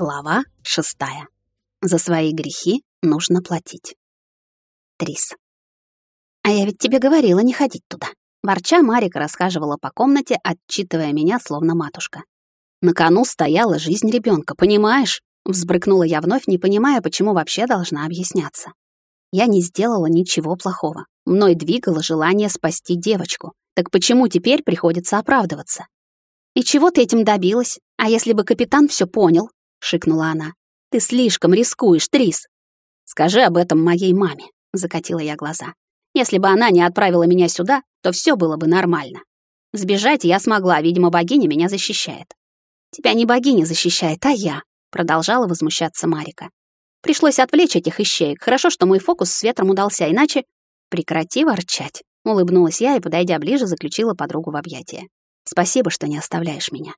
Глава шестая. За свои грехи нужно платить. Трис. «А я ведь тебе говорила не ходить туда». Ворча, Марика расхаживала по комнате, отчитывая меня, словно матушка. «На кону стояла жизнь ребенка, понимаешь?» Взбрыкнула я вновь, не понимая, почему вообще должна объясняться. Я не сделала ничего плохого. Мной двигало желание спасти девочку. Так почему теперь приходится оправдываться? И чего ты этим добилась? А если бы капитан все понял? — шикнула она. «Ты слишком рискуешь, Трис!» «Скажи об этом моей маме», — закатила я глаза. «Если бы она не отправила меня сюда, то все было бы нормально. Сбежать я смогла, видимо, богиня меня защищает». «Тебя не богиня защищает, а я», — продолжала возмущаться Марика. «Пришлось отвлечь этих ищеек. Хорошо, что мой фокус с ветром удался, иначе...» «Прекрати ворчать», — улыбнулась я и, подойдя ближе, заключила подругу в объятия. «Спасибо, что не оставляешь меня».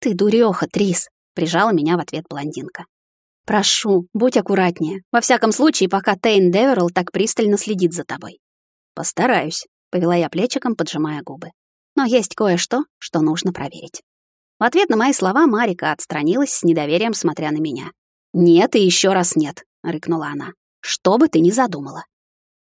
«Ты дурёха, Трис», прижала меня в ответ блондинка. «Прошу, будь аккуратнее. Во всяком случае, пока Тейн Деверл так пристально следит за тобой». «Постараюсь», — повела я плечиком, поджимая губы. «Но есть кое-что, что нужно проверить». В ответ на мои слова Марика отстранилась с недоверием, смотря на меня. «Нет и еще раз нет», — рыкнула она. «Что бы ты ни задумала».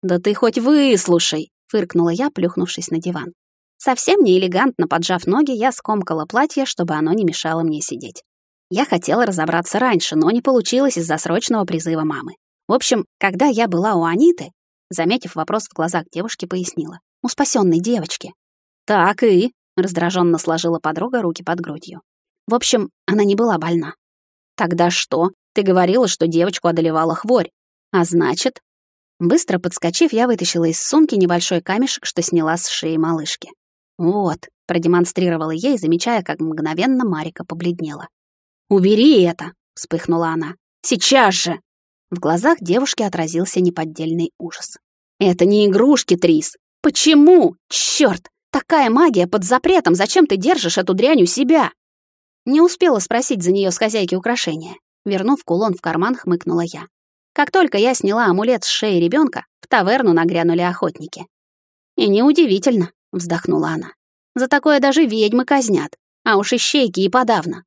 «Да ты хоть выслушай», — фыркнула я, плюхнувшись на диван. Совсем неэлегантно поджав ноги, я скомкала платье, чтобы оно не мешало мне сидеть. Я хотела разобраться раньше, но не получилось из-за срочного призыва мамы. В общем, когда я была у Аниты, заметив вопрос в глазах девушки, пояснила. У спасенной девочки. Так и... Раздраженно сложила подруга руки под грудью. В общем, она не была больна. Тогда что? Ты говорила, что девочку одолевала хворь. А значит... Быстро подскочив, я вытащила из сумки небольшой камешек, что сняла с шеи малышки. Вот, продемонстрировала ей, замечая, как мгновенно Марика побледнела. «Убери это!» — вспыхнула она. «Сейчас же!» В глазах девушки отразился неподдельный ужас. «Это не игрушки, Трис! Почему? Чёрт! Такая магия под запретом! Зачем ты держишь эту дрянь у себя?» Не успела спросить за неё с хозяйки украшения. Вернув кулон в карман, хмыкнула я. Как только я сняла амулет с шеи ребёнка, в таверну нагрянули охотники. «И неудивительно», — вздохнула она. «За такое даже ведьмы казнят, а уж ищейки и подавно.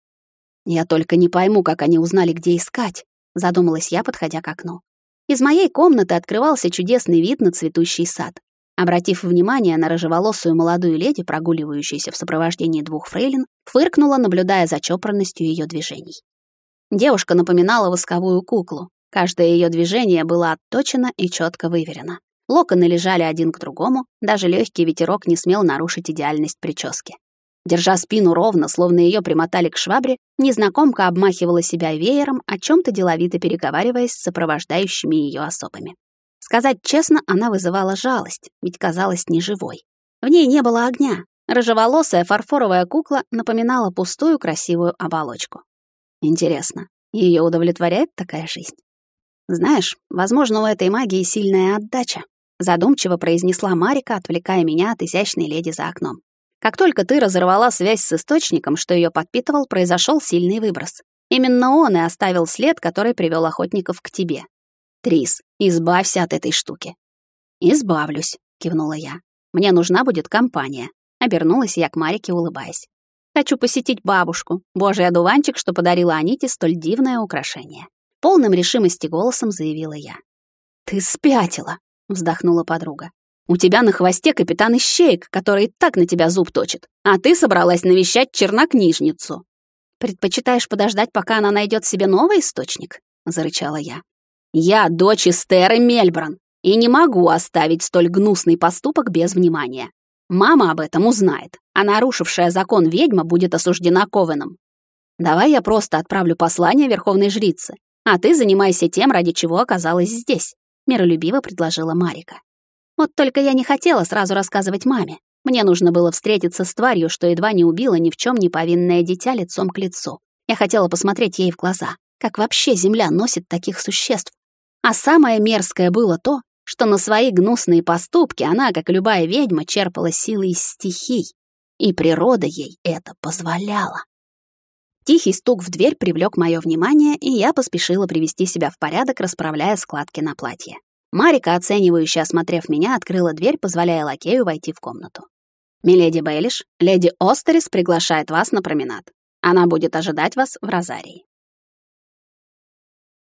Я только не пойму, как они узнали, где искать, задумалась я, подходя к окну. Из моей комнаты открывался чудесный вид на цветущий сад. Обратив внимание на рыжеволосую молодую леди, прогуливающуюся в сопровождении двух фрейлин, фыркнула, наблюдая за чопорностью ее движений. Девушка напоминала восковую куклу. Каждое ее движение было отточено и четко выверено. Локоны лежали один к другому, даже легкий ветерок не смел нарушить идеальность прически. Держа спину ровно, словно ее примотали к швабре, незнакомка обмахивала себя веером, о чем то деловито переговариваясь с сопровождающими ее особами. Сказать честно, она вызывала жалость, ведь казалась неживой. В ней не было огня. Рыжеволосая фарфоровая кукла напоминала пустую красивую оболочку. Интересно, ее удовлетворяет такая жизнь? Знаешь, возможно, у этой магии сильная отдача, задумчиво произнесла Марика, отвлекая меня от изящной леди за окном. Как только ты разорвала связь с источником, что ее подпитывал, произошел сильный выброс. Именно он и оставил след, который привел охотников к тебе. Трис, избавься от этой штуки. Избавлюсь, кивнула я. Мне нужна будет компания. Обернулась я к Марике, улыбаясь. Хочу посетить бабушку, божий одуванчик, что подарила Аните столь дивное украшение. Полным решимости голосом заявила я. «Ты спятила!» — вздохнула подруга. У тебя на хвосте капитан Ищеек, который так на тебя зуб точит, а ты собралась навещать чернокнижницу. Предпочитаешь подождать, пока она найдет себе новый источник? зарычала я. Я дочь Эстеры Мельбран и не могу оставить столь гнусный поступок без внимания. Мама об этом узнает, а нарушившая закон ведьма будет осуждена Ковеном. Давай я просто отправлю послание верховной жрице, а ты занимайся тем, ради чего оказалась здесь, миролюбиво предложила Марика. Вот только я не хотела сразу рассказывать маме. Мне нужно было встретиться с тварью, что едва не убила ни в чем не повинное дитя лицом к лицу. Я хотела посмотреть ей в глаза. Как вообще Земля носит таких существ? А самое мерзкое было то, что на свои гнусные поступки она, как любая ведьма, черпала силы из стихий. И природа ей это позволяла. Тихий стук в дверь привлек мое внимание, и я поспешила привести себя в порядок, расправляя складки на платье. Марика, оценивающе осмотрев меня, открыла дверь, позволяя лакею войти в комнату. «Миледи Бейлиш, леди Остерис приглашает вас на променад. Она будет ожидать вас в Розарии».